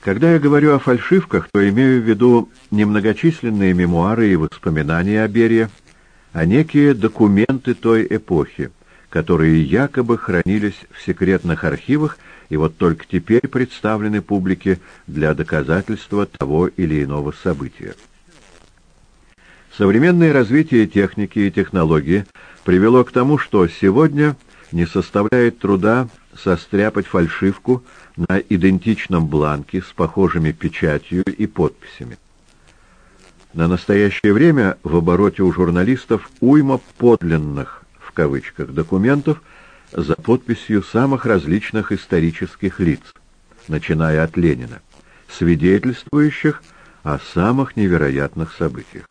Когда я говорю о фальшивках, то имею в виду немногочисленные мемуары и воспоминания о Берии, а некие документы той эпохи, которые якобы хранились в секретных архивах и вот только теперь представлены публике для доказательства того или иного события. Современное развитие техники и технологии привело к тому, что сегодня не составляет труда состряпать фальшивку на идентичном бланке с похожими печатью и подписями. На настоящее время в обороте у журналистов уйма подлинных, в кавычках, документов за подписью самых различных исторических лиц, начиная от Ленина, свидетельствующих о самых невероятных событиях.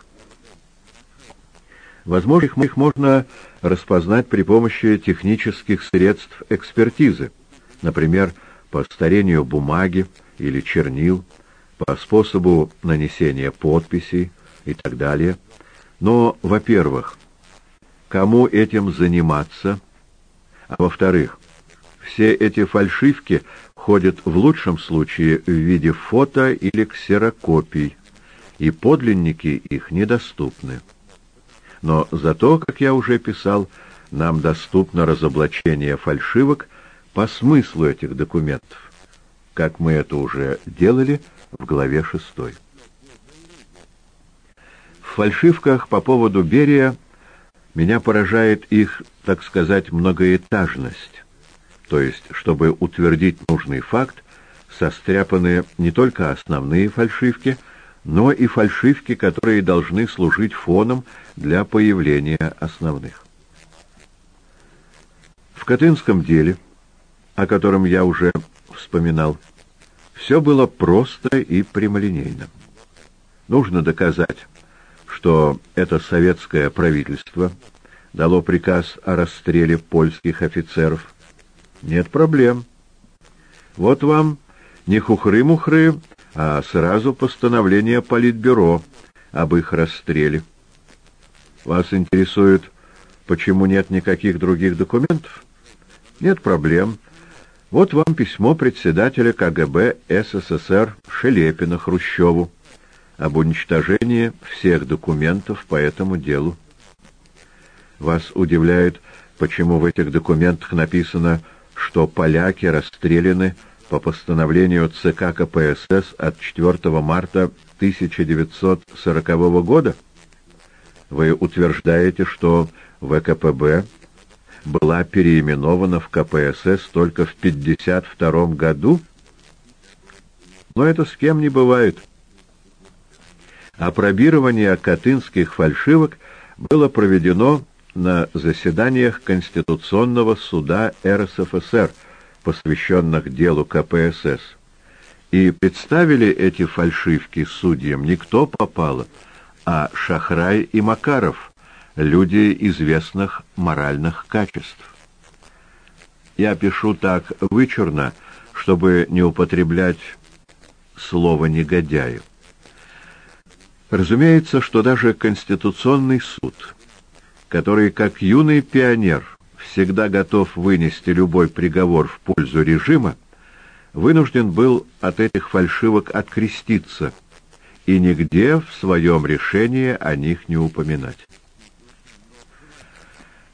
Возможно, их можно распознать при помощи технических средств экспертизы, например, по старению бумаги или чернил, по способу нанесения подписей и так далее. Но, во-первых, кому этим заниматься, а во-вторых, все эти фальшивки ходят в лучшем случае в виде фото или ксерокопий, и подлинники их недоступны. Но зато, как я уже писал, нам доступно разоблачение фальшивок по смыслу этих документов, как мы это уже делали в главе 6. В фальшивках по поводу Берия меня поражает их, так сказать, многоэтажность, то есть, чтобы утвердить нужный факт, состряпаны не только основные фальшивки, но и фальшивки, которые должны служить фоном для появления основных. В Катынском деле, о котором я уже вспоминал, все было просто и прямолинейно. Нужно доказать, что это советское правительство дало приказ о расстреле польских офицеров. Нет проблем. Вот вам не хухры-мухры, а сразу постановление Политбюро об их расстреле. Вас интересует, почему нет никаких других документов? Нет проблем. Вот вам письмо председателя КГБ СССР Шелепина Хрущеву об уничтожении всех документов по этому делу. Вас удивляет, почему в этих документах написано, что поляки расстреляны по постановлению ЦК КПСС от 4 марта 1940 года? Вы утверждаете, что ВКПБ была переименована в КПСС только в 1952 году? Но это с кем не бывает. Опробирование катынских фальшивок было проведено на заседаниях Конституционного суда РСФСР – посвященных делу КПСС, и представили эти фальшивки судьям не кто попало, а Шахрай и Макаров, люди известных моральных качеств. Я пишу так вычурно, чтобы не употреблять слово «негодяю». Разумеется, что даже Конституционный суд, который как юный пионер всегда готов вынести любой приговор в пользу режима, вынужден был от этих фальшивок откреститься и нигде в своем решении о них не упоминать.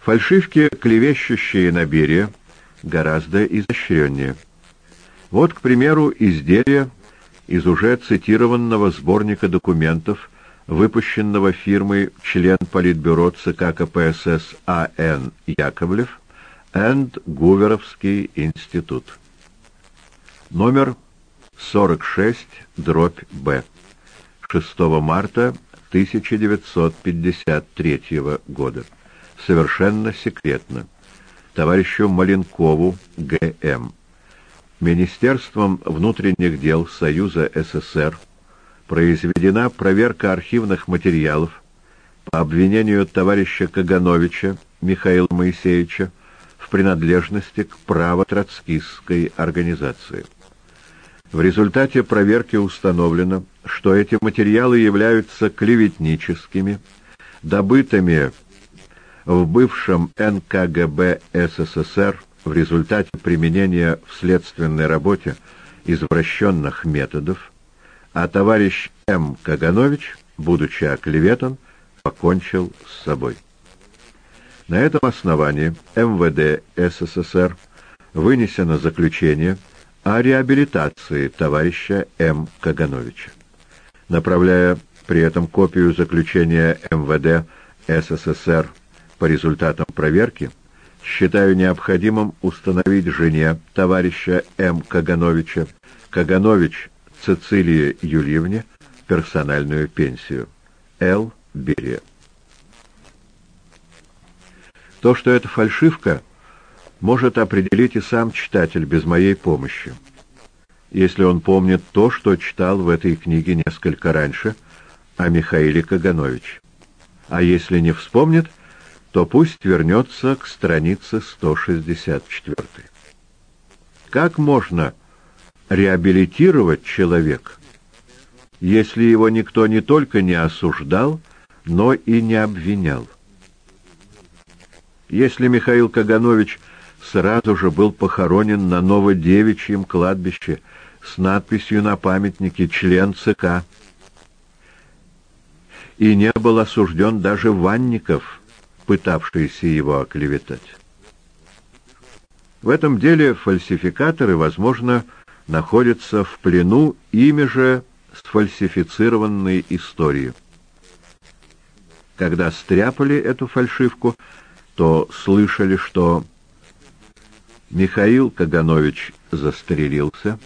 Фальшивки, клевещущие на Берия, гораздо изощреннее. Вот, к примеру, изделие из уже цитированного сборника документов выпущенного фирмой член Политбюро ЦК КПСС А.Н. Яковлев энд Гуверовский институт. Номер 46, дробь Б. 6 марта 1953 года. Совершенно секретно. Товарищу Маленкову, Г.М. Министерством внутренних дел Союза СССР произведена проверка архивных материалов по обвинению товарища Кагановича Михаила Моисеевича в принадлежности к право-троцкистской организации. В результате проверки установлено, что эти материалы являются клеветническими, добытыми в бывшем НКГБ СССР в результате применения в следственной работе извращенных методов, а товарищ М. Каганович, будучи оклеветан, покончил с собой. На этом основании МВД СССР вынесено заключение о реабилитации товарища М. Кагановича. Направляя при этом копию заключения МВД СССР по результатам проверки, считаю необходимым установить жене товарища М. Кагановича, Каганович Цицилии Юльевне, персональную пенсию. Л. Берия. То, что это фальшивка, может определить и сам читатель без моей помощи, если он помнит то, что читал в этой книге несколько раньше о Михаиле Кагановиче. А если не вспомнит, то пусть вернется к странице 164. Как можно реабилитировать человека, если его никто не только не осуждал, но и не обвинял? Если Михаил Каганович сразу же был похоронен на Новодевичьем кладбище с надписью на памятнике «Член ЦК», и не был осужден даже Ванников, пытавшийся его оклеветать. В этом деле фальсификаторы, возможно, находятся в плену ими же сфальсифицированной истории. Когда стряпали эту фальшивку, то слышали, что Михаил Каганович застрелился,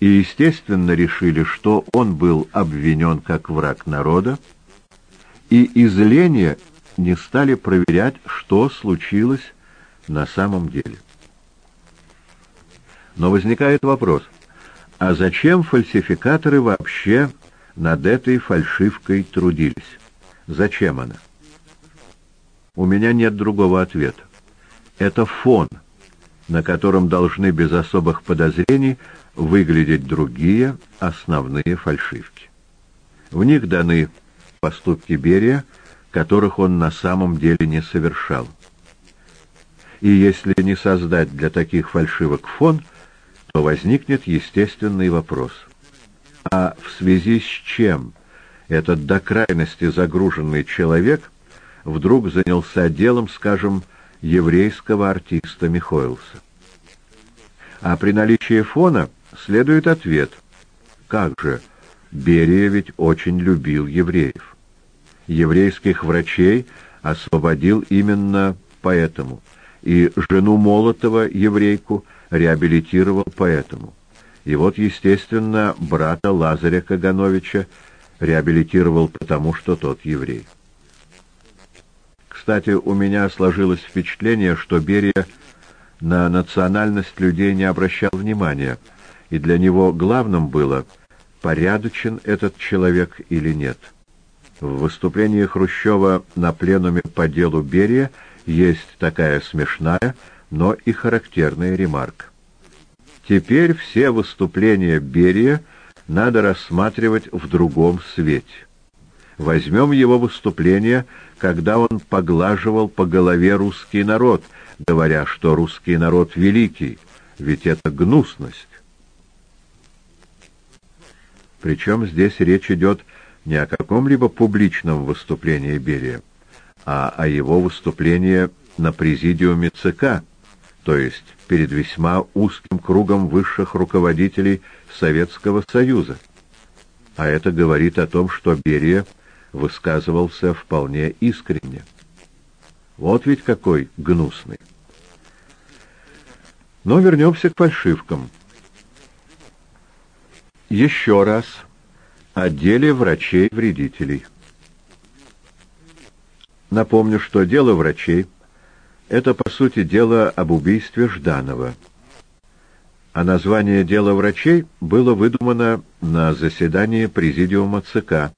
и, естественно, решили, что он был обвинен как враг народа, и из лени не стали проверять, что случилось на самом деле. Но возникает вопрос, а зачем фальсификаторы вообще над этой фальшивкой трудились? Зачем она? У меня нет другого ответа. Это фон, на котором должны без особых подозрений выглядеть другие основные фальшивки. В них даны поступки Берия, которых он на самом деле не совершал. И если не создать для таких фальшивок фон, то возникнет естественный вопрос. А в связи с чем этот до крайности загруженный человек – вдруг занялся делом, скажем, еврейского артиста Михоэлса. А при наличии фона следует ответ. Как же, Берия ведь очень любил евреев. Еврейских врачей освободил именно поэтому, и жену Молотова, еврейку, реабилитировал поэтому. И вот, естественно, брата Лазаря Кагановича реабилитировал потому, что тот еврей. Кстати, у меня сложилось впечатление, что Берия на национальность людей не обращал внимания, и для него главным было, порядочен этот человек или нет. В выступлении Хрущева на пленуме по делу Берия есть такая смешная, но и характерная ремарка. Теперь все выступления Берия надо рассматривать в другом свете. Возьмем его выступление, когда он поглаживал по голове русский народ, говоря, что русский народ великий, ведь это гнусность. Причем здесь речь идет не о каком-либо публичном выступлении Берия, а о его выступлении на президиуме ЦК, то есть перед весьма узким кругом высших руководителей Советского Союза. А это говорит о том, что Берия – высказывался вполне искренне. Вот ведь какой гнусный. Но вернемся к фальшивкам. Еще раз о деле врачей-вредителей. Напомню, что дело врачей — это, по сути, дело об убийстве Жданова. А название дела врачей было выдумано на заседании Президиума ЦК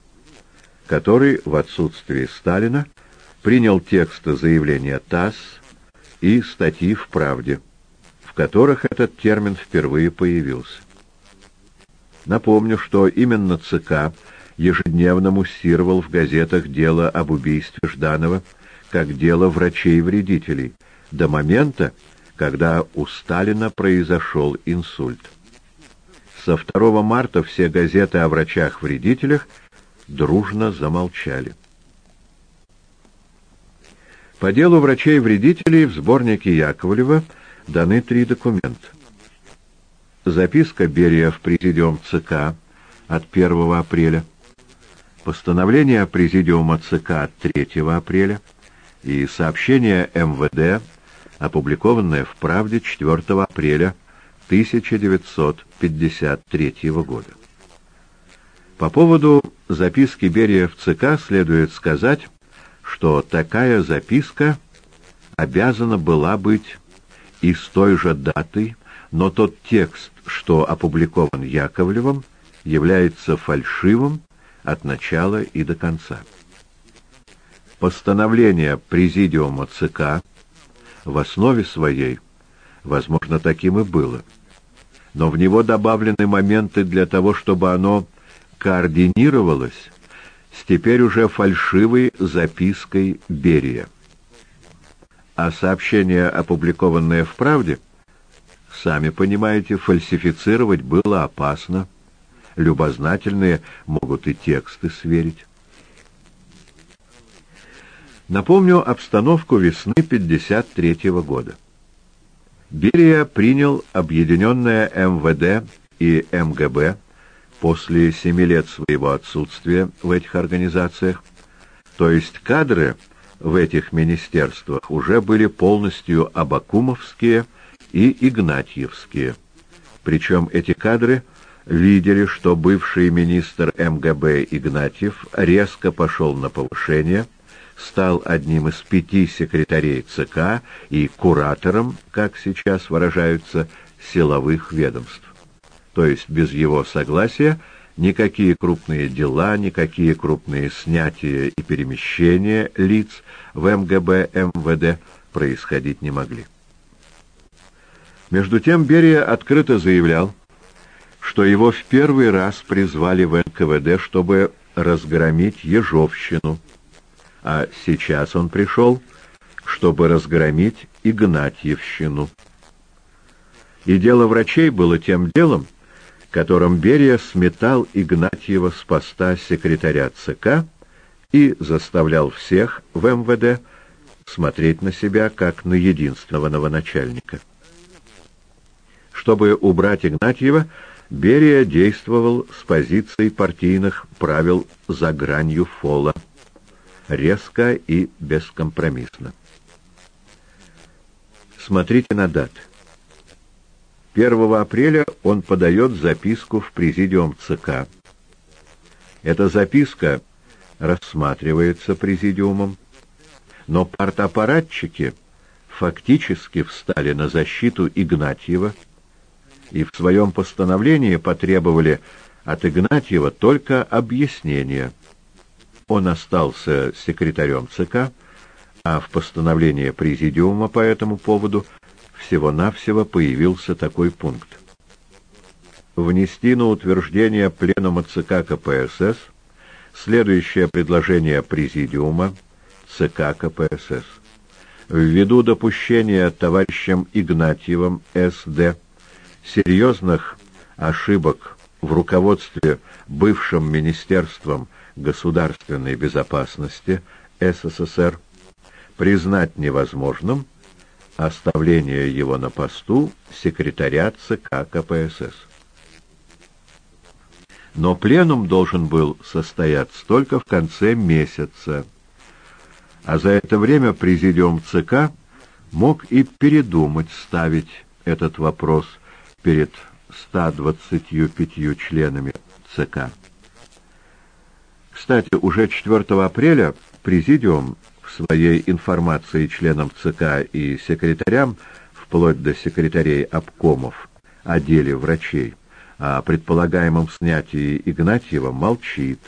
который в отсутствие Сталина принял тексты заявления ТАСС и статьи в «Правде», в которых этот термин впервые появился. Напомню, что именно ЦК ежедневно муссировал в газетах дело об убийстве Жданова как дело врачей-вредителей до момента, когда у Сталина произошел инсульт. Со 2 марта все газеты о врачах-вредителях дружно замолчали. По делу врачей-вредителей в сборнике Яковлева даны три документа. Записка Берия в президиум ЦК от 1 апреля, постановление Президиума ЦК от 3 апреля и сообщение МВД, опубликованное в «Правде» 4 апреля 1953 года. По поводу записки Берия в ЦК следует сказать, что такая записка обязана была быть и с той же датой, но тот текст, что опубликован Яковлевым, является фальшивым от начала и до конца. Постановление Президиума ЦК в основе своей, возможно, таким и было, но в него добавлены моменты для того, чтобы оно координировалось с теперь уже фальшивой запиской Берия. А сообщение, опубликованное в «Правде», сами понимаете, фальсифицировать было опасно. Любознательные могут и тексты сверить. Напомню обстановку весны 53 -го года. Берия принял объединенное МВД и МГБ после семи лет своего отсутствия в этих организациях, то есть кадры в этих министерствах уже были полностью абакумовские и игнатьевские. Причем эти кадры видели, что бывший министр МГБ Игнатьев резко пошел на повышение, стал одним из пяти секретарей ЦК и куратором, как сейчас выражаются, силовых ведомств то есть без его согласия, никакие крупные дела, никакие крупные снятия и перемещения лиц в МГБ, МВД происходить не могли. Между тем Берия открыто заявлял, что его в первый раз призвали в НКВД, чтобы разгромить Ежовщину, а сейчас он пришел, чтобы разгромить Игнатьевщину. И дело врачей было тем делом, которым Берия сметал Игнатьева с поста секретаря ЦК и заставлял всех в МВД смотреть на себя как на единственного новоначальника. Чтобы убрать Игнатьева, Берия действовал с позицией партийных правил за гранью фола, резко и бескомпромиссно. Смотрите на даты. 1 апреля он подает записку в президиум ЦК. Эта записка рассматривается президиумом, но партаппаратчики фактически встали на защиту Игнатьева и в своем постановлении потребовали от Игнатьева только объяснения. Он остался секретарем ЦК, а в постановлении президиума по этому поводу – всего-навсего появился такой пункт. Внести на утверждение Пленума ЦК КПСС следующее предложение Президиума ЦК КПСС. Ввиду допущения товарищем Игнатьевым С.Д. серьезных ошибок в руководстве бывшим Министерством государственной безопасности СССР признать невозможным оставление его на посту секретаря ЦК КПСС. Но пленум должен был состояться только в конце месяца, а за это время президиум ЦК мог и передумать ставить этот вопрос перед 125 членами ЦК. Кстати, уже 4 апреля президиум своей информации членам ЦК и секретарям, вплоть до секретарей обкомов, о деле врачей, о предполагаемом снятии Игнатьева молчит.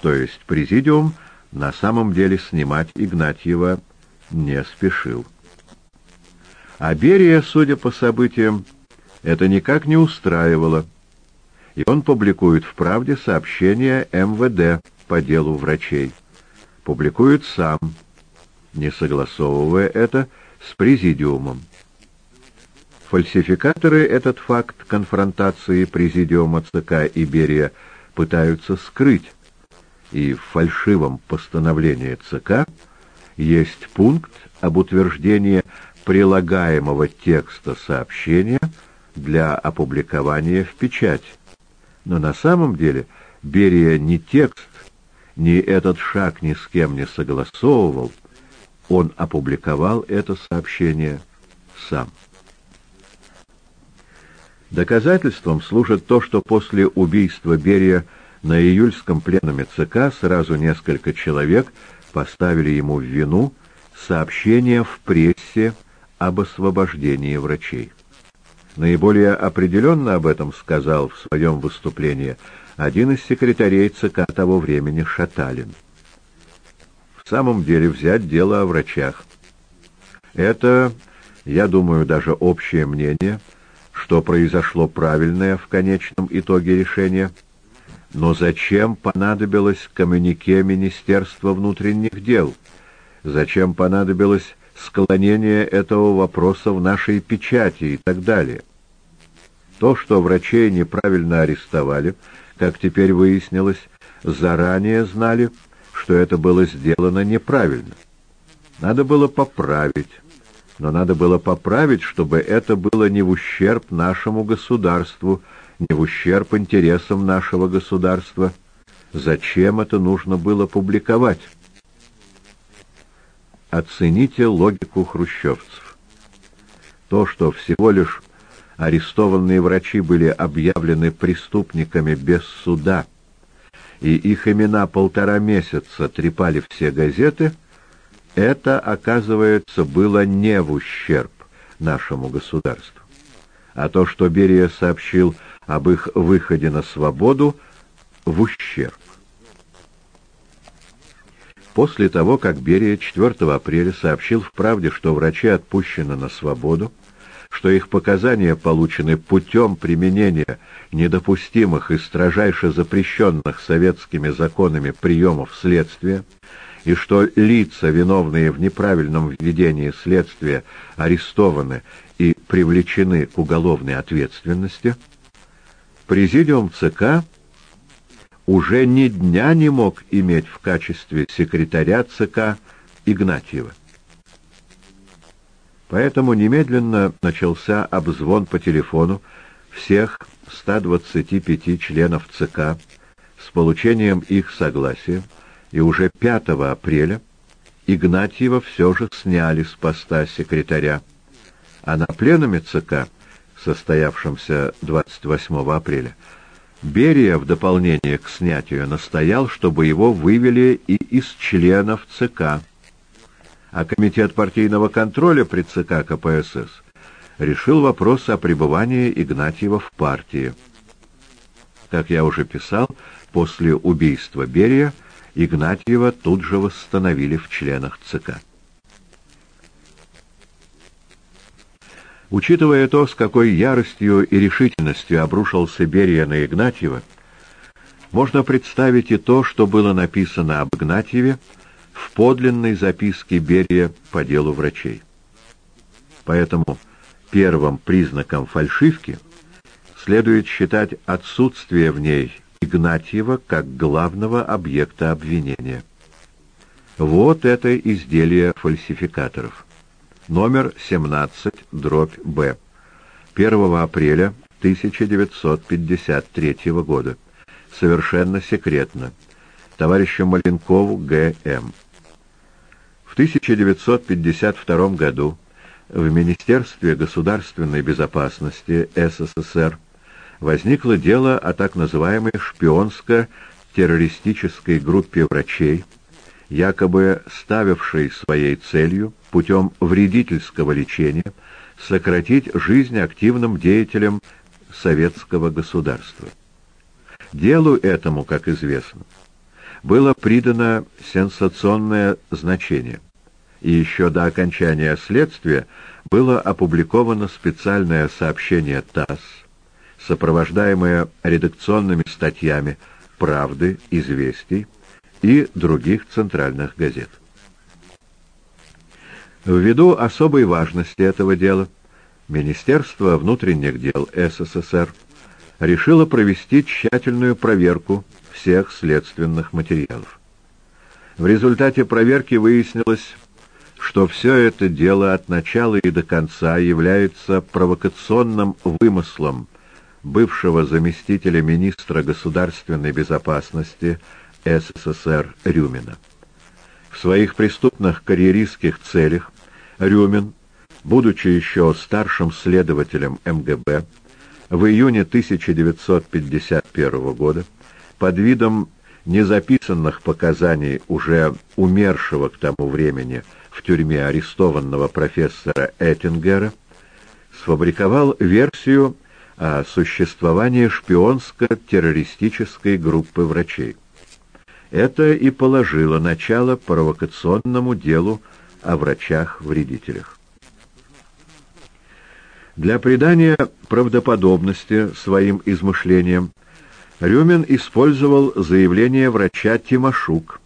То есть президиум на самом деле снимать Игнатьева не спешил. А Берия, судя по событиям, это никак не устраивало, и он публикует в «Правде» сообщение МВД по делу врачей. Публикует сам, не согласовывая это с президиумом. Фальсификаторы этот факт конфронтации президиума ЦК и Берия пытаются скрыть, и в фальшивом постановлении ЦК есть пункт об утверждении прилагаемого текста сообщения для опубликования в печать. Но на самом деле Берия ни текст, ни этот шаг ни с кем не согласовывал, он опубликовал это сообщение сам. Доказательством служит то, что после убийства Берия на июльском пленуме ЦК сразу несколько человек поставили ему в вину сообщение в прессе об освобождении врачей. Наиболее определенно об этом сказал в своем выступлении один из секретарей ЦК того времени Шаталин. В самом деле взять дело о врачах. Это, я думаю, даже общее мнение – что произошло правильное в конечном итоге решение. Но зачем понадобилось коммюнике Министерства внутренних дел? Зачем понадобилось склонение этого вопроса в нашей печати и так далее? То, что врачей неправильно арестовали, как теперь выяснилось, заранее знали, что это было сделано неправильно. Надо было поправить но надо было поправить, чтобы это было не в ущерб нашему государству, не в ущерб интересам нашего государства. Зачем это нужно было публиковать? Оцените логику хрущевцев. То, что всего лишь арестованные врачи были объявлены преступниками без суда, и их имена полтора месяца трепали все газеты — это, оказывается, было не в ущерб нашему государству. А то, что Берия сообщил об их выходе на свободу, в ущерб. После того, как Берия 4 апреля сообщил в «Правде», что врачи отпущены на свободу, что их показания получены путем применения недопустимых и строжайше запрещенных советскими законами приемов следствия, и что лица, виновные в неправильном введении следствия, арестованы и привлечены к уголовной ответственности, Президиум ЦК уже ни дня не мог иметь в качестве секретаря ЦК Игнатьева. Поэтому немедленно начался обзвон по телефону всех 125 членов ЦК с получением их согласия, и уже 5 апреля Игнатьева все же сняли с поста секретаря, а на пленуме ЦК, состоявшемся 28 апреля, Берия в дополнение к снятию настоял, чтобы его вывели и из членов ЦК, а Комитет партийного контроля при ЦК КПСС решил вопрос о пребывании Игнатьева в партии. Как я уже писал, после убийства Берия Игнатьева тут же восстановили в членах ЦК. Учитывая то, с какой яростью и решительностью обрушился Берия на Игнатьева, можно представить и то, что было написано об Игнатьеве в подлинной записке Берия по делу врачей. Поэтому первым признаком фальшивки следует считать отсутствие в ней Игнатьева как главного объекта обвинения. Вот это изделие фальсификаторов. Номер 17, дробь Б. 1 апреля 1953 года. Совершенно секретно. Товарищу Маленкову Г.М. В 1952 году в Министерстве государственной безопасности СССР возникло дело о так называемой шпионско-террористической группе врачей, якобы ставившей своей целью путем вредительского лечения сократить жизнь активным деятелям советского государства. Делу этому, как известно, было придано сенсационное значение, и еще до окончания следствия было опубликовано специальное сообщение ТАСС сопровождаемая редакционными статьями «Правды», «Известий» и других центральных газет. Ввиду особой важности этого дела, Министерство внутренних дел СССР решило провести тщательную проверку всех следственных материалов. В результате проверки выяснилось, что все это дело от начала и до конца является провокационным вымыслом бывшего заместителя министра государственной безопасности СССР Рюмина. В своих преступных карьеристских целях Рюмин, будучи еще старшим следователем МГБ, в июне 1951 года под видом незаписанных показаний уже умершего к тому времени в тюрьме арестованного профессора Эттингера сфабриковал версию о существовании шпионско-террористической группы врачей. Это и положило начало провокационному делу о врачах-вредителях. Для придания правдоподобности своим измышлениям Рюмин использовал заявление врача Тимошук,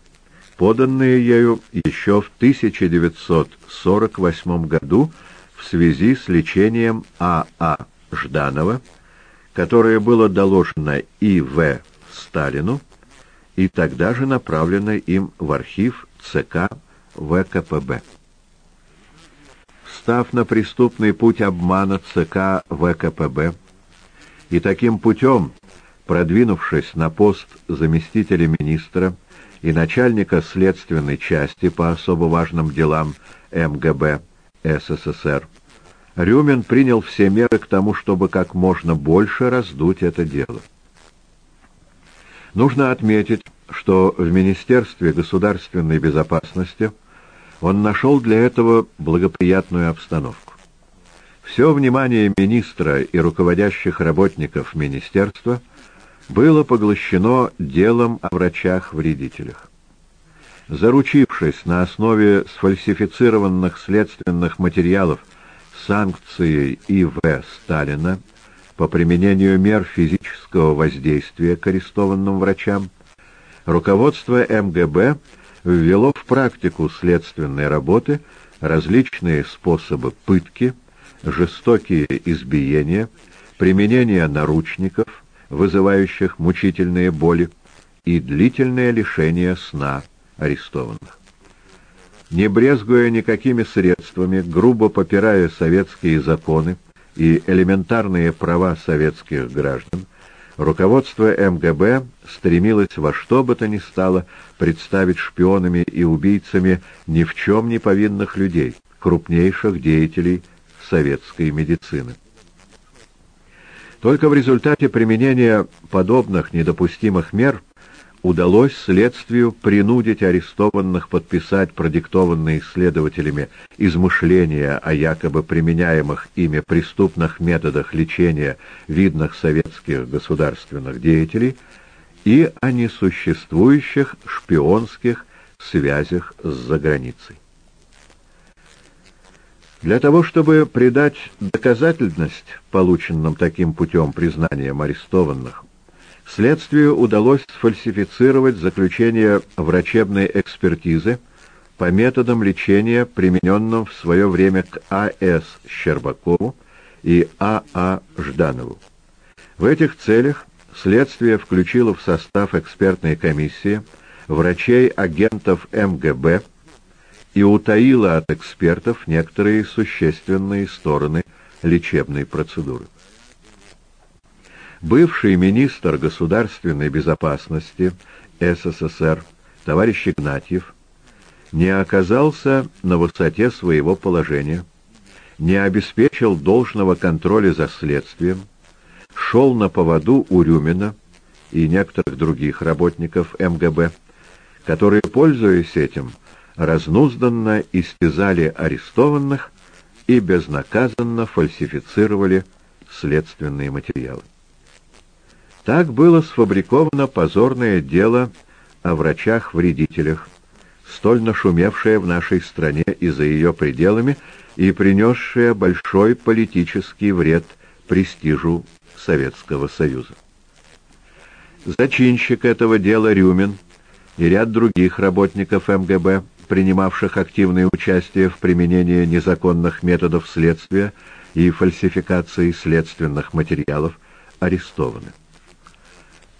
поданные ею еще в 1948 году в связи с лечением А.А. А Жданова, которое было доложено И.В. Сталину и тогда же направлено им в архив ЦК ВКПБ. Став на преступный путь обмана ЦК ВКПБ и таким путем продвинувшись на пост заместителя министра и начальника следственной части по особо важным делам МГБ СССР, Рюмин принял все меры к тому, чтобы как можно больше раздуть это дело. Нужно отметить, что в Министерстве государственной безопасности он нашел для этого благоприятную обстановку. Все внимание министра и руководящих работников министерства – было поглощено делом о врачах-вредителях. Заручившись на основе сфальсифицированных следственных материалов санкцией И.В. Сталина по применению мер физического воздействия к арестованным врачам, руководство МГБ ввело в практику следственной работы различные способы пытки, жестокие избиения, применение наручников, вызывающих мучительные боли, и длительное лишение сна арестованных. Не брезгуя никакими средствами, грубо попирая советские законы и элементарные права советских граждан, руководство МГБ стремилось во что бы то ни стало представить шпионами и убийцами ни в чем не повинных людей, крупнейших деятелей советской медицины. Только в результате применения подобных недопустимых мер удалось следствию принудить арестованных подписать продиктованные следователями измышления о якобы применяемых ими преступных методах лечения видных советских государственных деятелей и о несуществующих шпионских связях с заграницей. Для того, чтобы придать доказательность полученным таким путем признаниям арестованных, следствию удалось сфальсифицировать заключение врачебной экспертизы по методам лечения, примененным в свое время к А.С. Щербакову и А.А. А Жданову. В этих целях следствие включило в состав экспертной комиссии врачей-агентов МГБ, и утаила от экспертов некоторые существенные стороны лечебной процедуры. Бывший министр государственной безопасности СССР товарищ Игнатьев не оказался на высоте своего положения, не обеспечил должного контроля за следствием, шел на поводу у Рюмина и некоторых других работников МГБ, которые, пользуясь этим, разнузданно истязали арестованных и безнаказанно фальсифицировали следственные материалы. Так было сфабриковано позорное дело о врачах-вредителях, столь нашумевшее в нашей стране и за ее пределами и принесшее большой политический вред престижу Советского Союза. Зачинщик этого дела Рюмин и ряд других работников МГБ принимавших активное участие в применении незаконных методов следствия, и фальсификацией следственных материалов арестованы.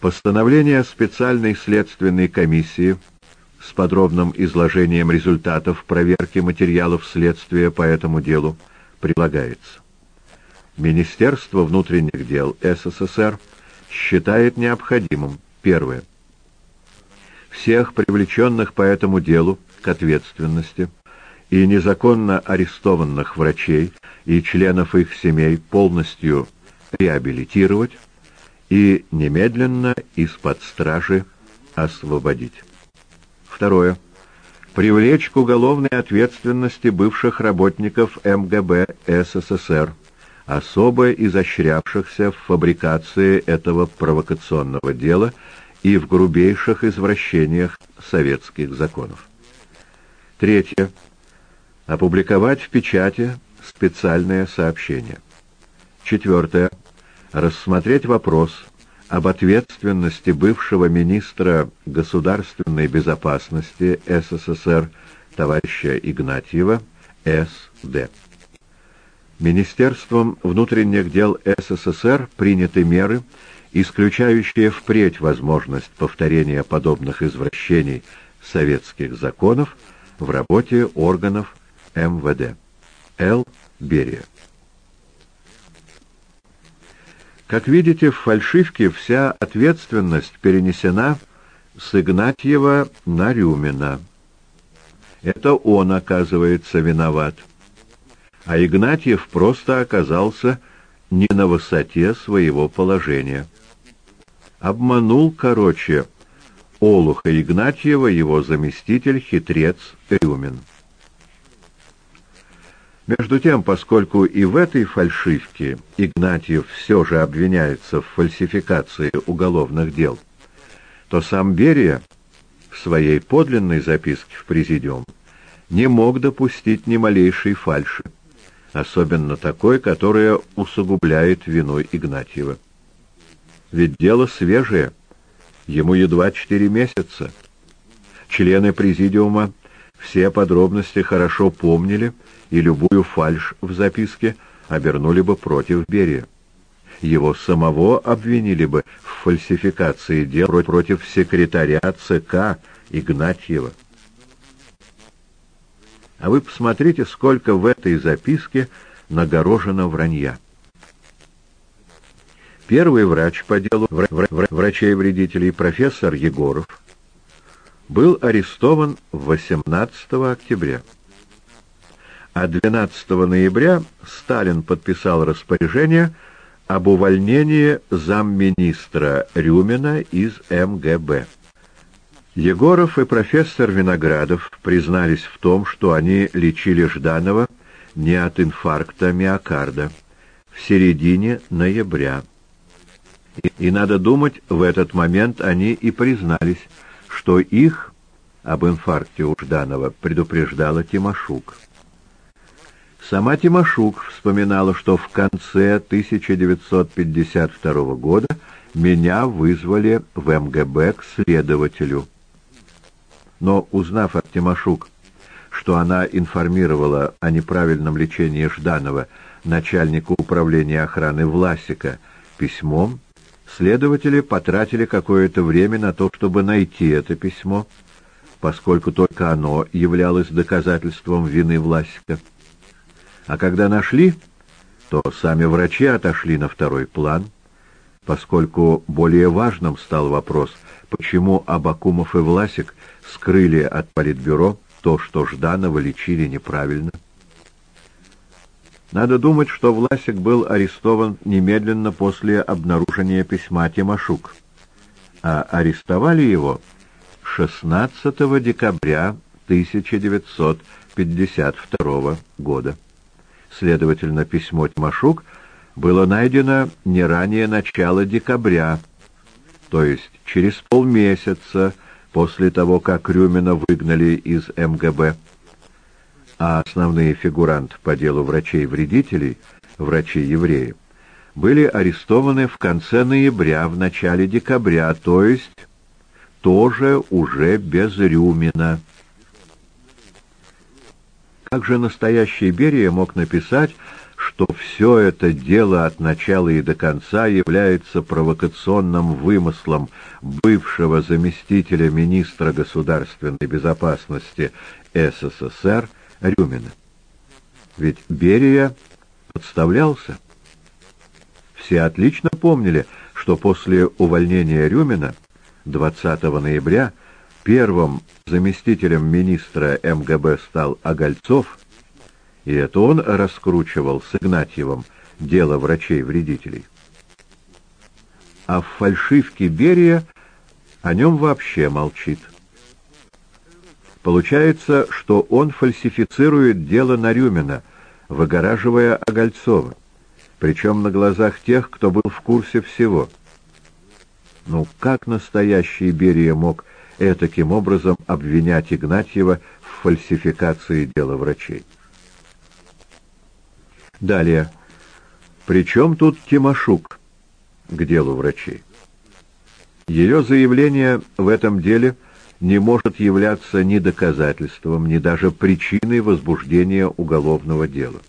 Постановление специальной следственной комиссии с подробным изложением результатов проверки материалов следствия по этому делу прилагается. Министерство внутренних дел СССР считает необходимым первое. Всех привлеченных по этому делу к ответственности и незаконно арестованных врачей и членов их семей полностью реабилитировать и немедленно из-под стражи освободить. Второе. Привлечь к уголовной ответственности бывших работников МГБ СССР, особо изощрявшихся в фабрикации этого провокационного дела и в грубейших извращениях советских законов. Третье. Опубликовать в печати специальное сообщение. Четвертое. Рассмотреть вопрос об ответственности бывшего министра государственной безопасности СССР товарища Игнатьева С.Д. Министерством внутренних дел СССР приняты меры, исключающие впредь возможность повторения подобных извращений советских законов в работе органов МВД. Л. Берия. Как видите, в фальшивке вся ответственность перенесена с Игнатьева на Рюмина. Это он, оказывается, виноват. А Игнатьев просто оказался не на высоте своего положения. Обманул, короче, Олуха Игнатьева его заместитель, хитрец Рюмин. Между тем, поскольку и в этой фальшивке Игнатьев все же обвиняется в фальсификации уголовных дел, то сам Берия в своей подлинной записке в Президиум не мог допустить ни малейшей фальши, особенно такой, которая усугубляет вину Игнатьева. Ведь дело свежее, ему едва четыре месяца. Члены Президиума все подробности хорошо помнили и любую фальшь в записке обернули бы против Берия. Его самого обвинили бы в фальсификации дел против секретаря ЦК Игнатьева. А вы посмотрите, сколько в этой записке нагорожено вранья. Первый врач по делу врачей-вредителей, профессор Егоров, был арестован 18 октября а 12 ноября Сталин подписал распоряжение об увольнении замминистра Рюмина из МГБ. Егоров и профессор Виноградов признались в том, что они лечили Жданова не от инфаркта миокарда в середине ноября. И, надо думать, в этот момент они и признались, что их об инфаркте у Жданова предупреждала Тимошук. Сама Тимошук вспоминала, что в конце 1952 года меня вызвали в МГБ к следователю. Но, узнав от Тимошук, что она информировала о неправильном лечении Жданова начальнику управления охраны Власика письмом, следователи потратили какое-то время на то, чтобы найти это письмо, поскольку только оно являлось доказательством вины Власика. А когда нашли, то сами врачи отошли на второй план, поскольку более важным стал вопрос, почему Абакумов и Власик скрыли от Политбюро то, что Жданова лечили неправильно. Надо думать, что Власик был арестован немедленно после обнаружения письма Тимошук, а арестовали его 16 декабря 1952 года. Следовательно, письмо Тимошук было найдено не ранее начала декабря, то есть через полмесяца после того, как Рюмина выгнали из МГБ. А основные фигуранты по делу врачей-вредителей, врачи-евреи, были арестованы в конце ноября, в начале декабря, то есть тоже уже без Рюмина. Как же настоящий Берия мог написать, что все это дело от начала и до конца является провокационным вымыслом бывшего заместителя министра государственной безопасности СССР Рюмина. Ведь Берия подставлялся. Все отлично помнили, что после увольнения Рюмина 20 ноября первым заместителем министра МГБ стал Огольцов, и это он раскручивал с Игнатьевым дело врачей-вредителей. А в фальшивке Берия о нем вообще молчит. Получается, что он фальсифицирует дело Нарюмина, выгораживая Огольцова, причем на глазах тех, кто был в курсе всего. Ну, как настоящий Берия мог таким образом обвинять Игнатьева в фальсификации дела врачей? Далее. Причем тут Тимошук к делу врачей? Ее заявление в этом деле не может являться ни доказательством, ни даже причиной возбуждения уголовного дела.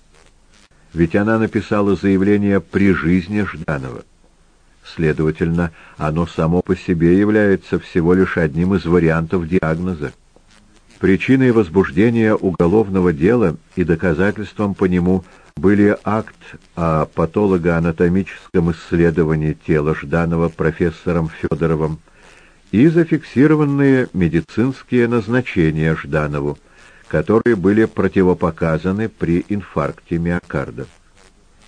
Ведь она написала заявление при жизни Жданова. Следовательно, оно само по себе является всего лишь одним из вариантов диагноза. Причиной возбуждения уголовного дела и доказательством по нему – были акт о патологоанатомическом исследовании тела Жданова профессором Федоровым и зафиксированные медицинские назначения Жданову, которые были противопоказаны при инфаркте миокарда.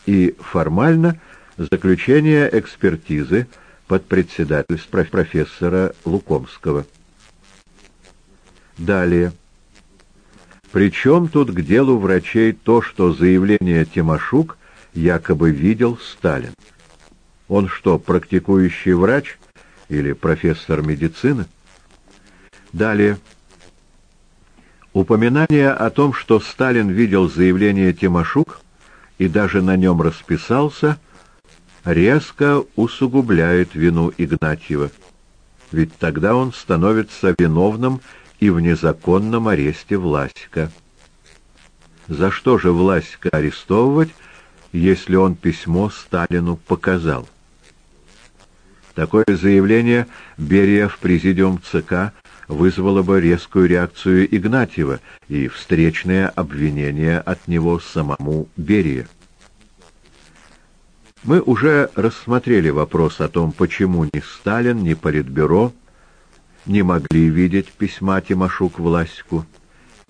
И формально заключение экспертизы под председательством профессора Лукомского. Далее. Причем тут к делу врачей то, что заявление Тимошук якобы видел Сталин? Он что, практикующий врач или профессор медицины? Далее. Упоминание о том, что Сталин видел заявление Тимошук и даже на нем расписался, резко усугубляет вину Игнатьева. Ведь тогда он становится виновным и в незаконном аресте Власика. За что же Власика арестовывать, если он письмо Сталину показал? Такое заявление Берия в президиум ЦК вызвало бы резкую реакцию Игнатьева и встречное обвинение от него самому Берия. Мы уже рассмотрели вопрос о том, почему ни Сталин, ни Политбюро не могли видеть письма Тимошук Власику,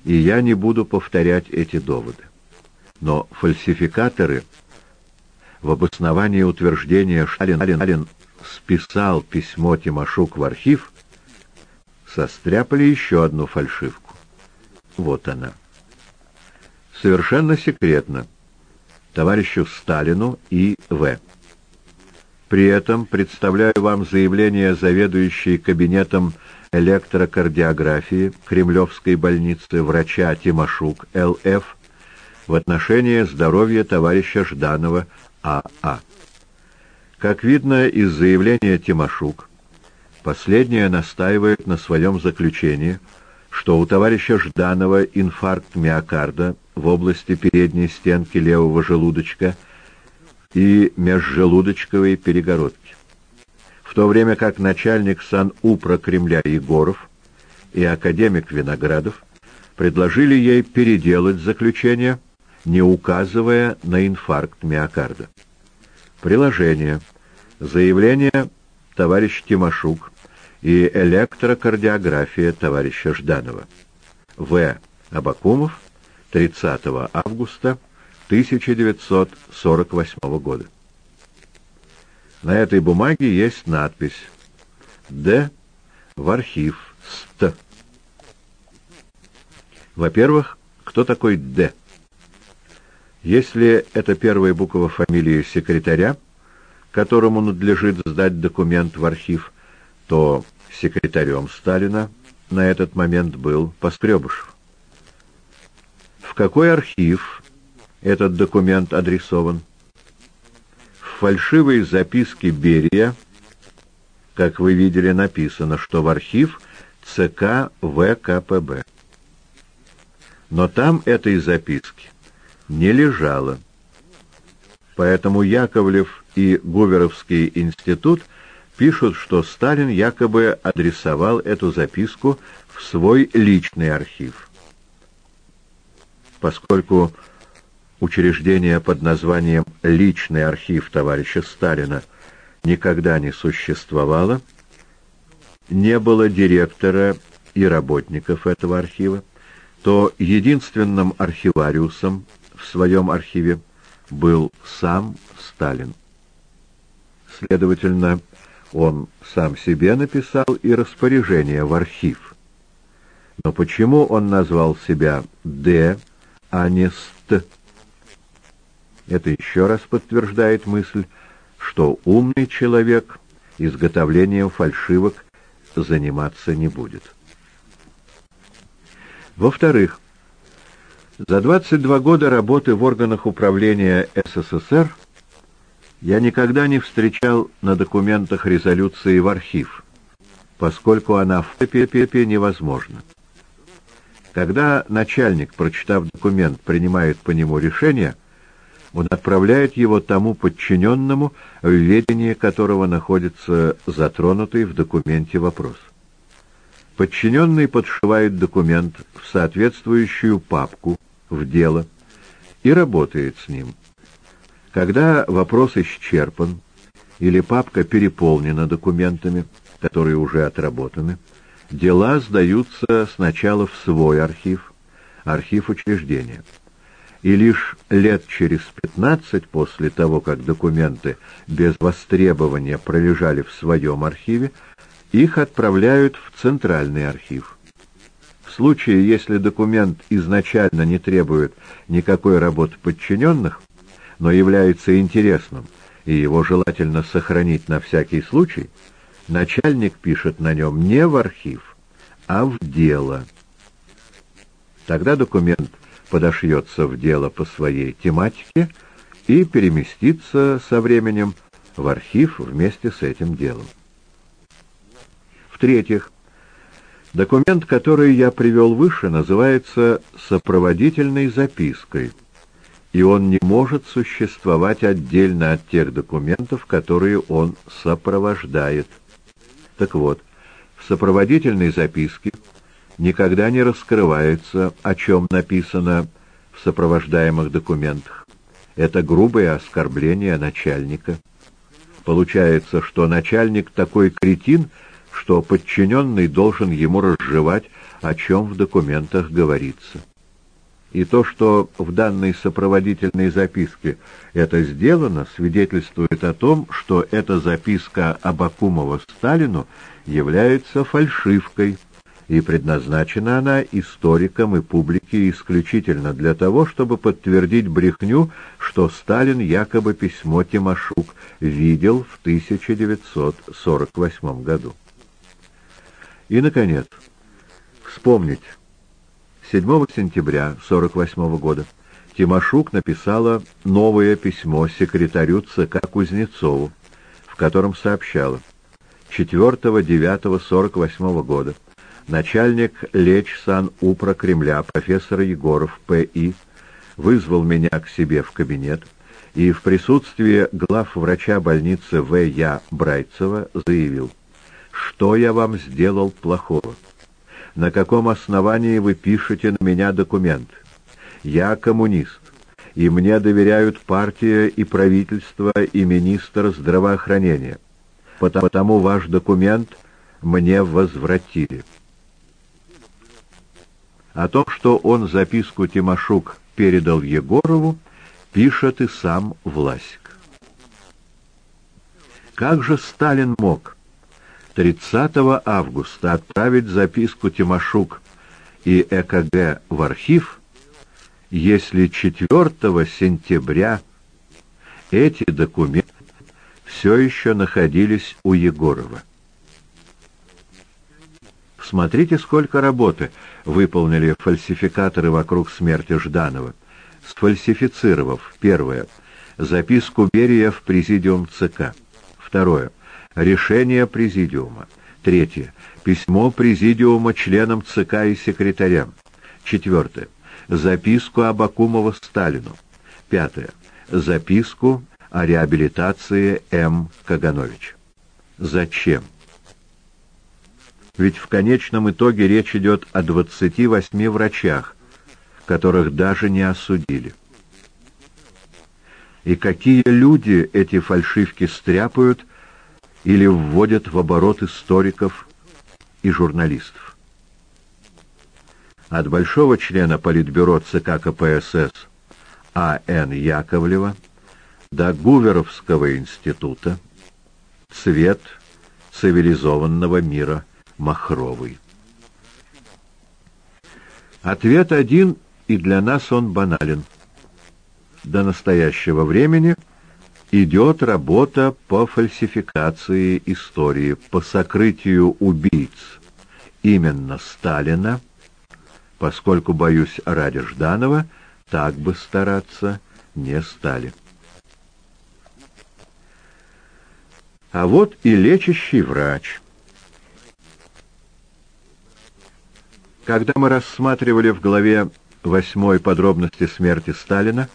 и я не буду повторять эти доводы. Но фальсификаторы в обосновании утверждения Шалин списал письмо Тимошук в архив, состряпали еще одну фальшивку. Вот она. Совершенно секретно. Товарищу Сталину и В. При этом представляю вам заявление заведующей кабинетом электрокардиографии Кремлевской больницы врача Тимошук Л.Ф. в отношении здоровья товарища Жданова А.А. Как видно из заявления Тимошук, последняя настаивает на своем заключении, что у товарища Жданова инфаркт миокарда в области передней стенки левого желудочка и межжелудочковой перегородки в то время как начальник Сан-Упра Кремля Егоров и академик Виноградов предложили ей переделать заключение, не указывая на инфаркт миокарда. Приложение. Заявление товарищ Тимошук и электрокардиография товарища Жданова. В. Абакумов, 30 августа 1948 года. На этой бумаге есть надпись «Д. в архив СТ». Во-первых, кто такой Д? Если это первая буква фамилии секретаря, которому надлежит сдать документ в архив, то секретарем Сталина на этот момент был Поскребышев. В какой архив этот документ адресован? фальшивой записке Берия, как вы видели, написано, что в архив ЦК ВКПБ. Но там этой записки не лежало. Поэтому Яковлев и Гуверовский институт пишут, что Сталин якобы адресовал эту записку в свой личный архив. Поскольку учреждение под названием «Личный архив товарища Сталина» никогда не существовало, не было директора и работников этого архива, то единственным архивариусом в своем архиве был сам Сталин. Следовательно, он сам себе написал и распоряжение в архив. Но почему он назвал себя «Д», а не «Ст»? Это еще раз подтверждает мысль, что умный человек изготовлением фальшивок заниматься не будет. Во-вторых, за 22 года работы в органах управления СССР я никогда не встречал на документах резолюции в архив, поскольку она в ППП невозможна. Когда начальник, прочитав документ, принимает по нему решение, он отправляет его тому подчиненному, в ведении которого находится затронутый в документе вопрос. Подчиненный подшивает документ в соответствующую папку, в дело, и работает с ним. Когда вопрос исчерпан или папка переполнена документами, которые уже отработаны, дела сдаются сначала в свой архив, архив учреждения. И лишь лет через 15 после того, как документы без востребования пролежали в своем архиве, их отправляют в Центральный архив. В случае, если документ изначально не требует никакой работы подчиненных, но является интересным, и его желательно сохранить на всякий случай, начальник пишет на нем не в архив, а в дело. Тогда документ подошьется в дело по своей тематике и переместится со временем в архив вместе с этим делом. В-третьих, документ, который я привел выше, называется «сопроводительной запиской», и он не может существовать отдельно от тех документов, которые он сопровождает. Так вот, в сопроводительной записке никогда не раскрывается, о чем написано в сопровождаемых документах. Это грубое оскорбление начальника. Получается, что начальник такой кретин – что подчиненный должен ему разжевать, о чем в документах говорится. И то, что в данной сопроводительной записке это сделано, свидетельствует о том, что эта записка Абакумова Сталину является фальшивкой, и предназначена она историкам и публике исключительно для того, чтобы подтвердить брехню, что Сталин якобы письмо Тимошук видел в 1948 году. И, наконец, вспомнить. 7 сентября 1948 года Тимошук написала новое письмо секретарю ЦК Кузнецову, в котором сообщала 4-9-48 года начальник Леч Сан-Упра Кремля профессор Егоров П.И. вызвал меня к себе в кабинет и в присутствии глав врача больницы В.Я. Брайцева заявил – что я вам сделал плохого? На каком основании вы пишете на меня документ? Я коммунист, и мне доверяют партия и правительство и министр здравоохранения. Потому ваш документ мне возвратили. О том, что он записку Тимошук передал Егорову, пишет и сам Власик. Как же Сталин мог 30 августа отправить записку Тимошук и ЭКГ в архив, если 4 сентября эти документы все еще находились у Егорова. Смотрите, сколько работы выполнили фальсификаторы вокруг смерти Жданова, сфальсифицировав, первое, записку Берия в президиум ЦК, второе, Решение Президиума. Третье. Письмо Президиума членам ЦК и секретарям. Четвертое. Записку Абакумова Сталину. Пятое. записку о реабилитации М. Каганович. Зачем? Ведь в конечном итоге речь идет о 28 врачах, которых даже не осудили. И какие люди эти фальшивки стряпают или вводят в оборот историков и журналистов? От большого члена Политбюро ЦК КПСС А.Н. Яковлева до Гуверовского института цвет цивилизованного мира Махровый. Ответ один, и для нас он банален. До настоящего времени идет работа по фальсификации истории, по сокрытию убийц именно Сталина, поскольку, боюсь, ради Жданова так бы стараться не стали. А вот и лечащий врач. Когда мы рассматривали в главе восьмой подробности смерти Сталина,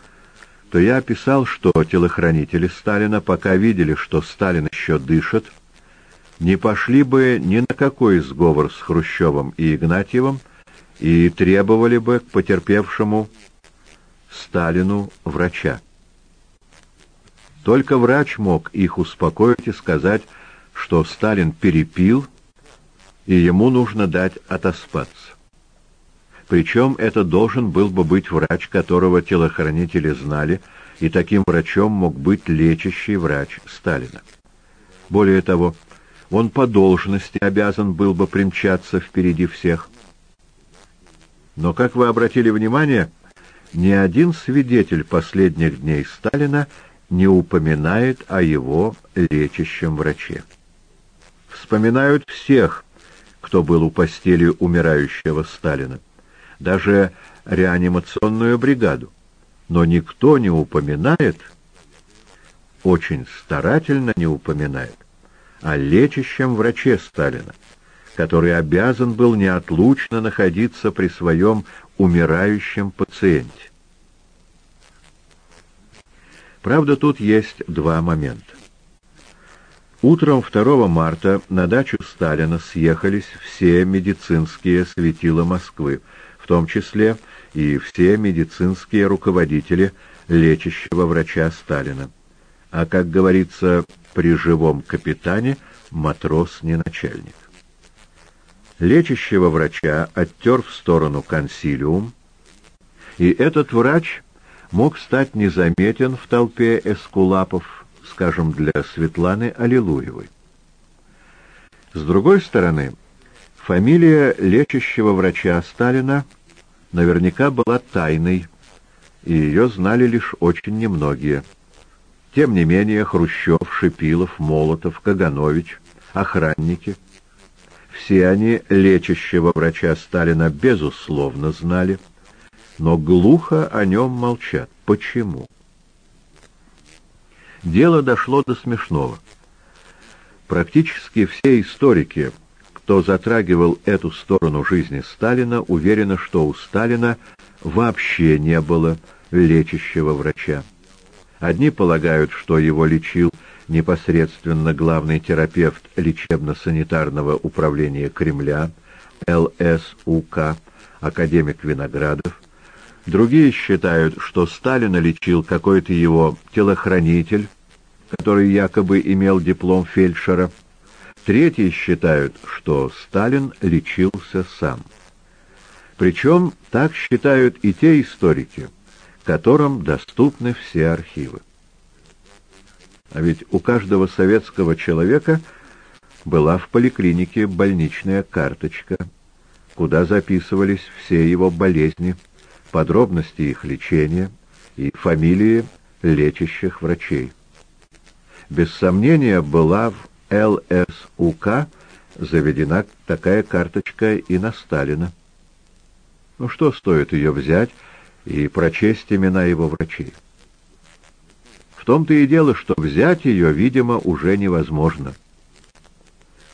то я описал, что телохранители Сталина, пока видели, что Сталин еще дышит, не пошли бы ни на какой сговор с Хрущевым и Игнатьевым и требовали бы к потерпевшему Сталину врача. Только врач мог их успокоить и сказать, что Сталин перепил, и ему нужно дать отоспаться. Причем это должен был бы быть врач, которого телохранители знали, и таким врачом мог быть лечащий врач Сталина. Более того, он по должности обязан был бы примчаться впереди всех. Но, как вы обратили внимание, ни один свидетель последних дней Сталина не упоминает о его лечащем враче. Вспоминают всех, кто был у постели умирающего Сталина, даже реанимационную бригаду, но никто не упоминает, очень старательно не упоминает, о лечащем враче Сталина, который обязан был неотлучно находиться при своем умирающем пациенте. Правда, тут есть два момента. Утром 2 марта на дачу Сталина съехались все медицинские светила Москвы, том числе и все медицинские руководители лечащего врача Сталина. А, как говорится, при живом капитане матрос не начальник. Лечащего врача оттер в сторону консилиум, и этот врач мог стать незаметен в толпе эскулапов, скажем, для Светланы Аллилуевой. С другой стороны, фамилия лечащего врача Сталина наверняка была тайной, и ее знали лишь очень немногие. Тем не менее, Хрущев, Шипилов, Молотов, Каганович, охранники — все они лечащего врача Сталина безусловно знали — но глухо о нем молчат. Почему? Дело дошло до смешного. Практически все историки, кто затрагивал эту сторону жизни Сталина, уверены, что у Сталина вообще не было лечащего врача. Одни полагают, что его лечил непосредственно главный терапевт лечебно-санитарного управления Кремля, ЛСУК, академик Виноградов, Другие считают, что Сталина лечил какой-то его телохранитель, который якобы имел диплом фельдшера. Третьи считают, что Сталин лечился сам. Причем так считают и те историки, которым доступны все архивы. А ведь у каждого советского человека была в поликлинике больничная карточка, куда записывались все его болезни, подробности их лечения и фамилии лечащих врачей. Без сомнения, была в ЛСУК заведена такая карточка и на Сталина. Ну что стоит ее взять и прочесть имена его врачей? В том-то и дело, что взять ее, видимо, уже невозможно.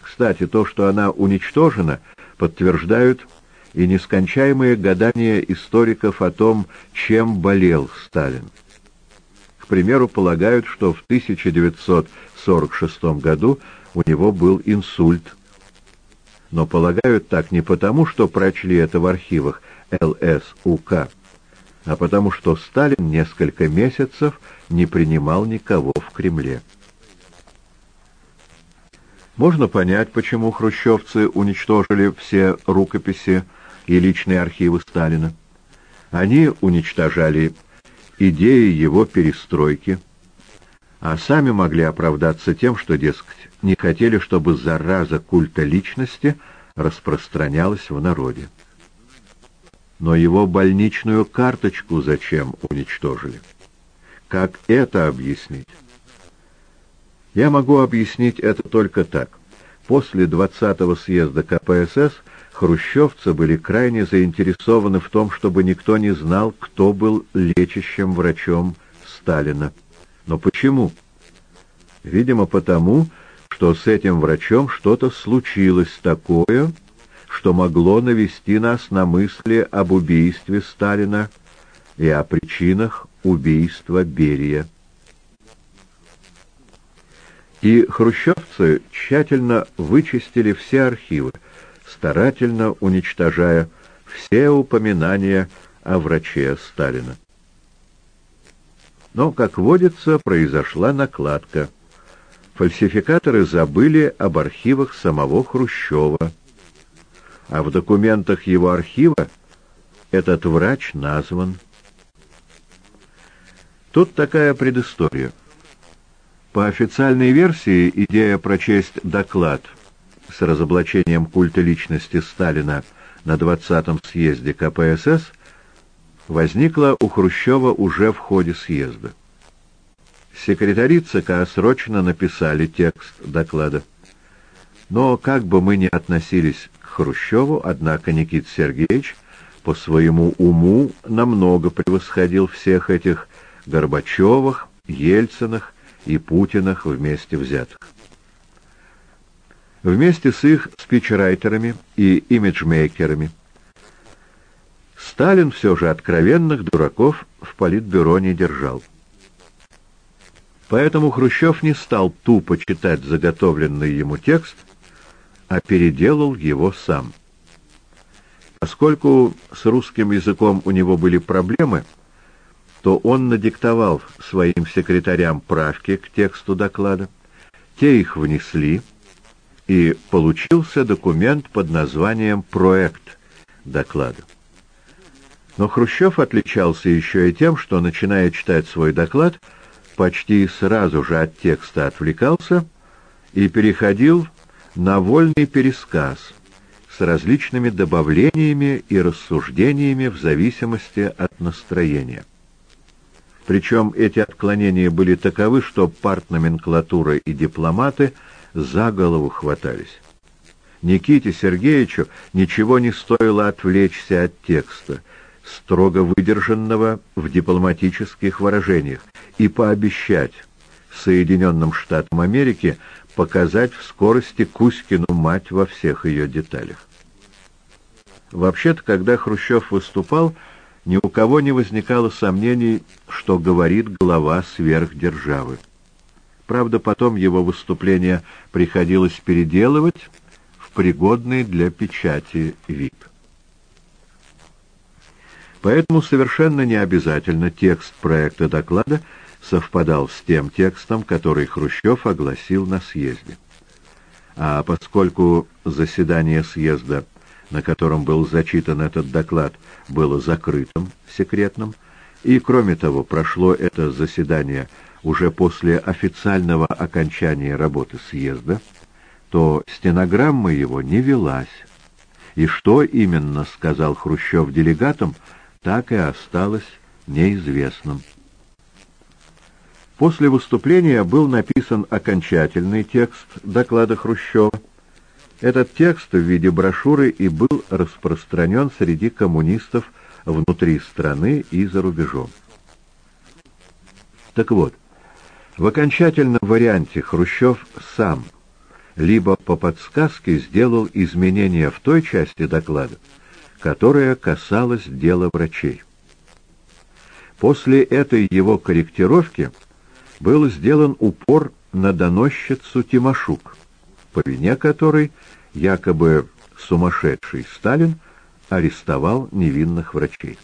Кстати, то, что она уничтожена, подтверждают и нескончаемые гадания историков о том, чем болел Сталин. к примеру, полагают, что в 1946 году у него был инсульт. Но полагают так не потому, что прочли это в архивах ЛСУК, а потому что Сталин несколько месяцев не принимал никого в Кремле. Можно понять, почему хрущевцы уничтожили все рукописи и личные архивы Сталина. Они уничтожали идеи его перестройки, а сами могли оправдаться тем, что, дескать, не хотели, чтобы зараза культа личности распространялась в народе. Но его больничную карточку зачем уничтожили? Как это объяснить? Я могу объяснить это только так. После 20-го съезда КПСС хрущевцы были крайне заинтересованы в том, чтобы никто не знал, кто был лечащим врачом Сталина. Но почему? Видимо, потому, что с этим врачом что-то случилось такое, что могло навести нас на мысли об убийстве Сталина и о причинах убийства Берия. И хрущевцы тщательно вычистили все архивы, старательно уничтожая все упоминания о враче Сталина. Но, как водится, произошла накладка. Фальсификаторы забыли об архивах самого Хрущева, а в документах его архива этот врач назван. Тут такая предыстория. По официальной версии, идея прочесть доклад с разоблачением культа личности Сталина на 20-м съезде КПСС возникла у Хрущева уже в ходе съезда. Секретари ЦК срочно написали текст доклада. Но как бы мы ни относились к Хрущеву, однако Никит Сергеевич по своему уму намного превосходил всех этих Горбачевых, Ельциных и Путинах вместе взятых. Вместе с их спичрайтерами и имиджмейкерами Сталин все же откровенных дураков в политбюро не держал. Поэтому Хрущев не стал тупо читать заготовленный ему текст, а переделал его сам. Поскольку с русским языком у него были проблемы, то он надиктовал своим секретарям правки к тексту доклада, те их внесли, и получился документ под названием «Проект доклада». Но Хрущев отличался еще и тем, что, начиная читать свой доклад, почти сразу же от текста отвлекался и переходил на вольный пересказ с различными добавлениями и рассуждениями в зависимости от настроения. Причем эти отклонения были таковы, что партноменклатура и дипломаты за голову хватались. Никите Сергеевичу ничего не стоило отвлечься от текста, строго выдержанного в дипломатических выражениях, и пообещать Соединенным Штатам Америки показать в скорости Кузькину мать во всех ее деталях. Вообще-то, когда Хрущев выступал, ни у кого не возникало сомнений, что говорит глава сверхдержавы. Правда, потом его выступление приходилось переделывать в пригодный для печати вид. Поэтому совершенно не обязательно текст проекта доклада совпадал с тем текстом, который Хрущев огласил на съезде. А поскольку заседание съезда на котором был зачитан этот доклад, было закрытым, секретным, и, кроме того, прошло это заседание уже после официального окончания работы съезда, то стенограмма его не велась, и что именно сказал Хрущев делегатам, так и осталось неизвестным. После выступления был написан окончательный текст доклада Хрущева, этот текст в виде брошюры и был распространен среди коммунистов внутри страны и за рубежом. Так вот, в окончательном варианте Хрущев сам либо по подсказке сделал изменения в той части доклада, которая касалась дела врачей. После этой его корректировки был сделан упор на доносчицу Тимошук, по вине которой якобы сумасшедший Сталин арестовал невинных врачей.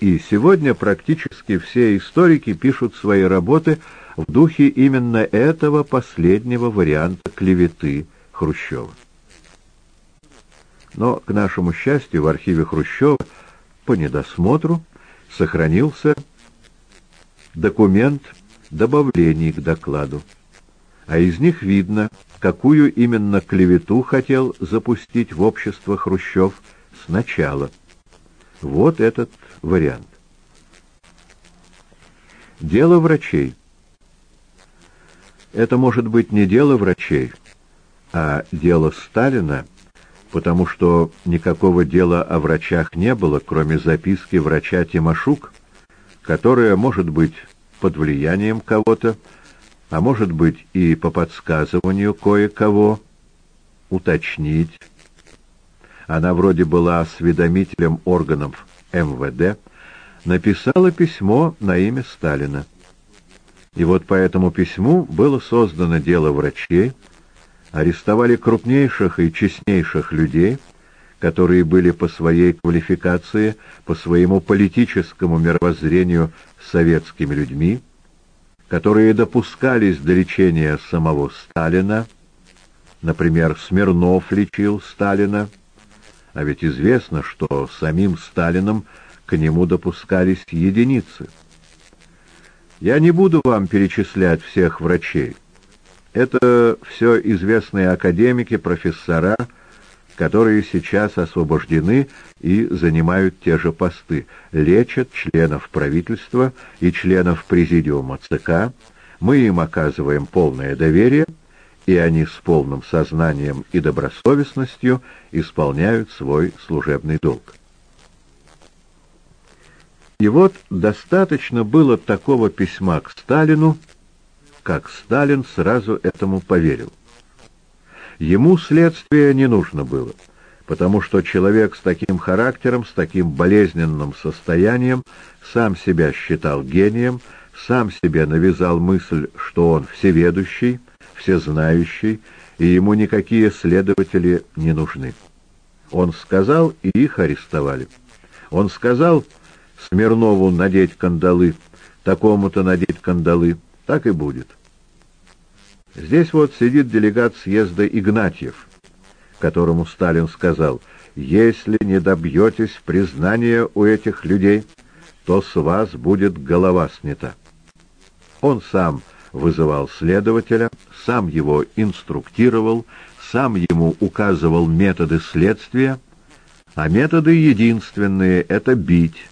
И сегодня практически все историки пишут свои работы в духе именно этого последнего варианта клеветы Хрущева. Но, к нашему счастью, в архиве Хрущева по недосмотру сохранился документ добавлений к докладу, а из них видно, какую именно клевету хотел запустить в общество Хрущев сначала. Вот этот вариант. Дело врачей. Это может быть не дело врачей, а дело Сталина, потому что никакого дела о врачах не было, кроме записки врача Тимошук, которая может быть под влиянием кого-то, а может быть и по подсказыванию кое-кого, уточнить. Она вроде была осведомителем органов МВД, написала письмо на имя Сталина. И вот по этому письму было создано дело врачей, арестовали крупнейших и честнейших людей, которые были по своей квалификации, по своему политическому мировоззрению советскими людьми, которые допускались до лечения самого Сталина, например, Смирнов лечил Сталина, а ведь известно, что самим Сталином к нему допускались единицы. Я не буду вам перечислять всех врачей. Это все известные академики, профессора, которые сейчас освобождены и занимают те же посты, лечат членов правительства и членов президиума ЦК, мы им оказываем полное доверие, и они с полным сознанием и добросовестностью исполняют свой служебный долг. И вот достаточно было такого письма к Сталину, как Сталин сразу этому поверил. Ему следствие не нужно было, потому что человек с таким характером, с таким болезненным состоянием сам себя считал гением, сам себе навязал мысль, что он всеведущий, всезнающий, и ему никакие следователи не нужны. Он сказал, и их арестовали. Он сказал Смирнову надеть кандалы, такому-то надеть кандалы, так и будет. Здесь вот сидит делегат съезда Игнатьев, которому Сталин сказал, «Если не добьетесь признания у этих людей, то с вас будет голова снята». Он сам вызывал следователя, сам его инструктировал, сам ему указывал методы следствия, а методы единственные — это бить.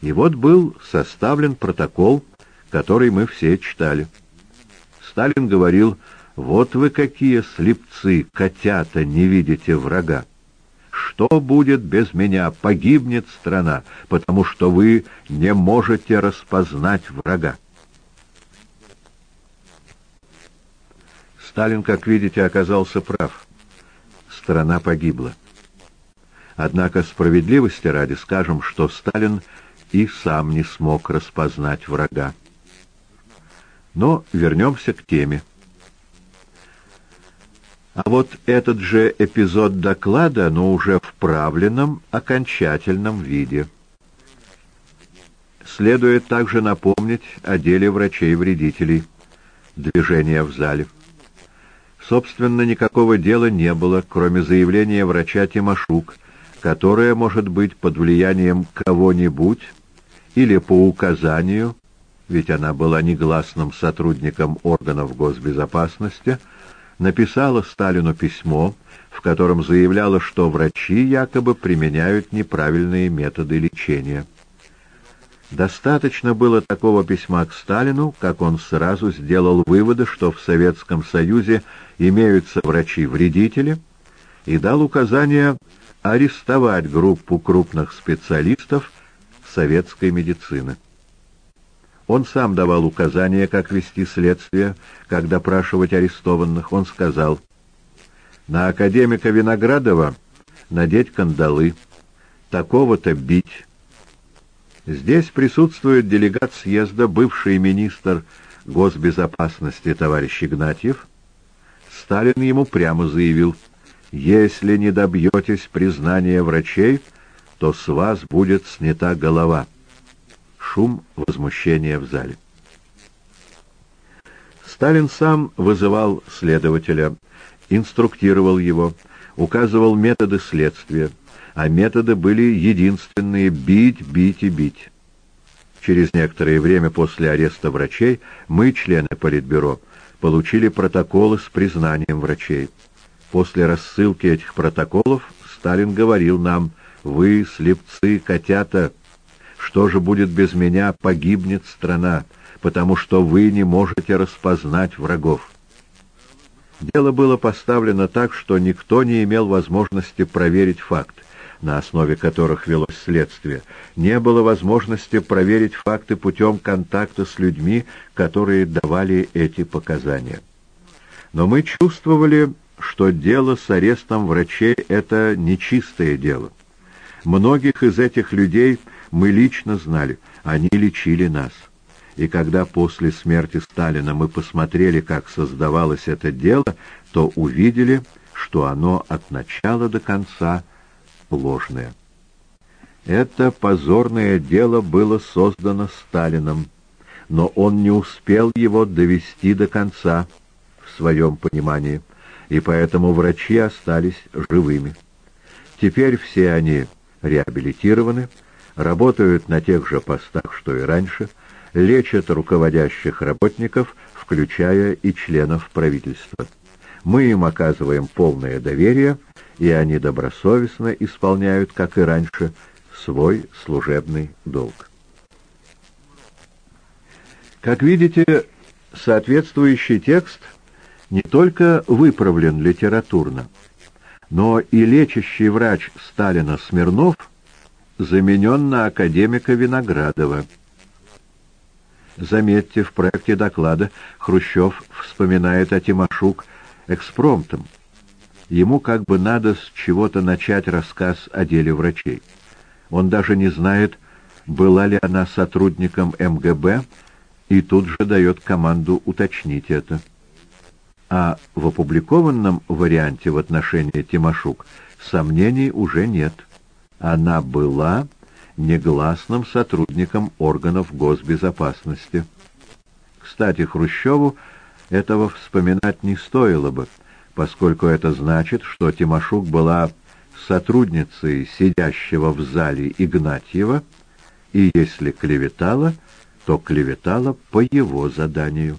И вот был составлен протокол, который мы все читали. Сталин говорил, вот вы какие слепцы, котята, не видите врага. Что будет без меня? Погибнет страна, потому что вы не можете распознать врага. Сталин, как видите, оказался прав. Страна погибла. Однако справедливости ради скажем, что Сталин и сам не смог распознать врага. Но вернемся к теме. А вот этот же эпизод доклада, но уже в правленном, окончательном виде. Следует также напомнить о деле врачей-вредителей, движения в зале. Собственно, никакого дела не было, кроме заявления врача Тимошук, которое может быть под влиянием кого-нибудь или по указанию ведь она была негласным сотрудником органов госбезопасности, написала Сталину письмо, в котором заявляла, что врачи якобы применяют неправильные методы лечения. Достаточно было такого письма к Сталину, как он сразу сделал выводы, что в Советском Союзе имеются врачи-вредители, и дал указание арестовать группу крупных специалистов советской медицины. Он сам давал указания, как вести следствие, как допрашивать арестованных. Он сказал, на академика Виноградова надеть кандалы, такого-то бить. Здесь присутствует делегат съезда, бывший министр госбезопасности товарищ Игнатьев. Сталин ему прямо заявил, «Если не добьетесь признания врачей, то с вас будет снята голова». Шум возмущения в зале. Сталин сам вызывал следователя, инструктировал его, указывал методы следствия, а методы были единственные — бить, бить и бить. Через некоторое время после ареста врачей мы, члены Политбюро, получили протоколы с признанием врачей. После рассылки этих протоколов Сталин говорил нам, «Вы, слепцы, котята, что же будет без меня, погибнет страна, потому что вы не можете распознать врагов». Дело было поставлено так, что никто не имел возможности проверить факт на основе которых велось следствие, не было возможности проверить факты путем контакта с людьми, которые давали эти показания. Но мы чувствовали, что дело с арестом врачей — это нечистое дело. Многих из этих людей мы лично знали, они лечили нас. И когда после смерти Сталина мы посмотрели, как создавалось это дело, то увидели, что оно от начала до конца — ложное. Это позорное дело было создано Сталином, но он не успел его довести до конца в своем понимании, и поэтому врачи остались живыми. Теперь все они реабилитированы, работают на тех же постах, что и раньше, лечат руководящих работников, включая и членов правительства. Мы им оказываем полное доверие, и они добросовестно исполняют, как и раньше, свой служебный долг. Как видите, соответствующий текст не только выправлен литературно, но и лечащий врач Сталина Смирнов заменен на академика Виноградова. Заметьте, в проекте доклада Хрущев вспоминает о Тимошук экспромтом. Ему как бы надо с чего-то начать рассказ о деле врачей. Он даже не знает, была ли она сотрудником МГБ, и тут же дает команду уточнить это. А в опубликованном варианте в отношении Тимошук сомнений уже нет. Она была негласным сотрудником органов госбезопасности. Кстати, Хрущеву этого вспоминать не стоило бы, поскольку это значит, что Тимошук была сотрудницей сидящего в зале Игнатьева, и если клеветала, то клеветала по его заданию.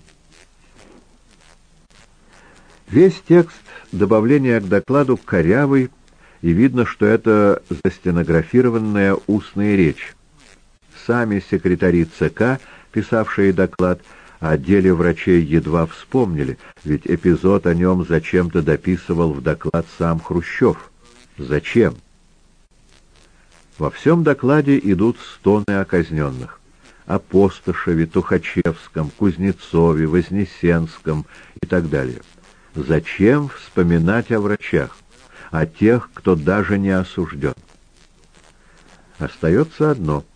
Весь текст добавления к докладу корявый, и видно, что это застенографированная устная речь. Сами секретари ЦК, писавшие доклад, о деле врачей едва вспомнили, ведь эпизод о нем зачем-то дописывал в доклад сам Хрущев. Зачем? Во всем докладе идут стоны о казненных. О Постышеве, Тухачевском, Кузнецове, Вознесенском и так далее. Зачем вспоминать о врачах, о тех, кто даже не осужден? Остается одно —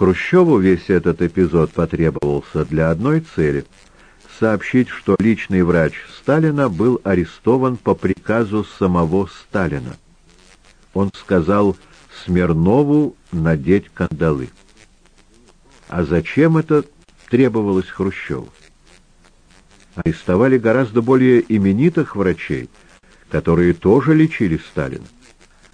Хрущеву весь этот эпизод потребовался для одной цели — сообщить, что личный врач Сталина был арестован по приказу самого Сталина. Он сказал Смирнову надеть кандалы. А зачем это требовалось Хрущеву? Арестовали гораздо более именитых врачей, которые тоже лечили Сталина.